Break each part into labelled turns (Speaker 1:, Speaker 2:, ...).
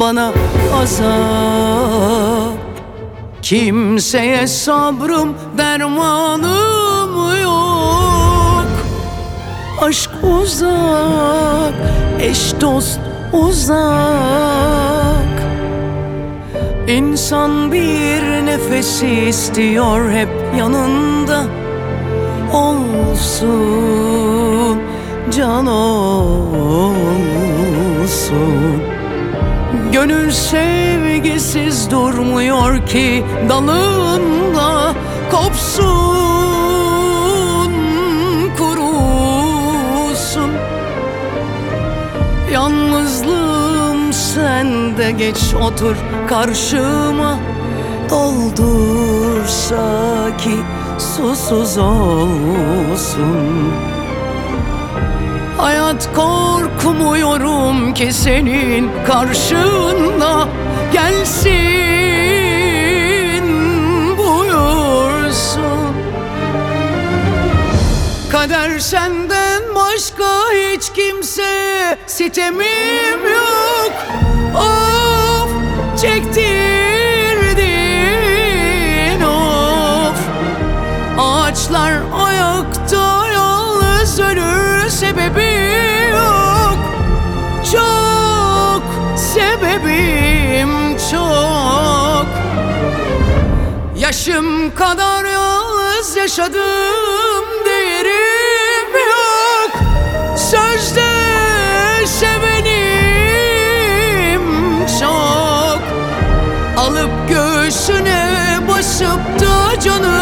Speaker 1: bana azap. Kimseye sabrım dermanım yok. Aşk uzak, eş dost uzak. İnsan bir nefesi istiyor hep yanında Olsun, can olsun Gönül sevgisiz durmuyor ki dalında Kopsun, kurusun. Yalnızlığım sende geç otur karşıma. Doldursa ki susuz olsun Hayat korkmuyorum ki senin karşında gelsin buyursun. Kader senden başka hiç kimse sitemim yok. Of çektirdin of. Ağaçlar ayakta sebebi yok. Çok sebebim çok. Yaşım kadar yalnız yaşadım değerim yok. Sözde sevenim çok. Alıp göğsüne basıp da canım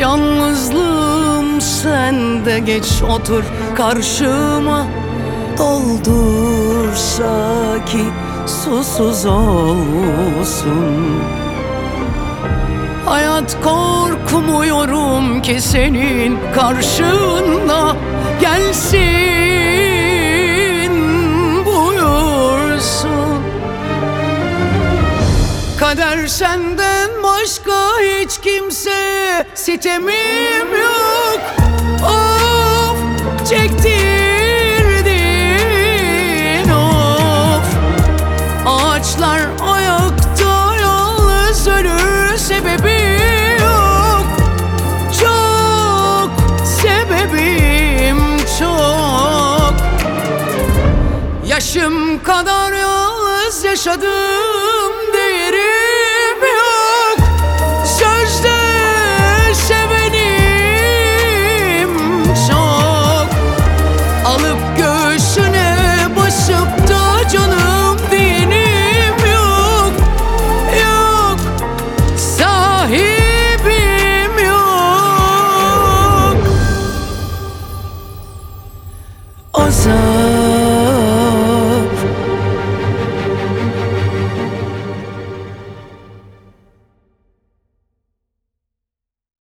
Speaker 1: Yalnızlığım sende geç otur karşıma. Doldursa ki susuz olsun. Hayat korkmuyorum ki senin karşında. Gelsin Kader senden başka hiç kimse sitemim yok. Of çektirdin of. Ağaçlar ayakta yalnız ölür sebebi yok. Çok sebebim çok. Yaşım kadar yalnız yaşadım Alıp göğsüne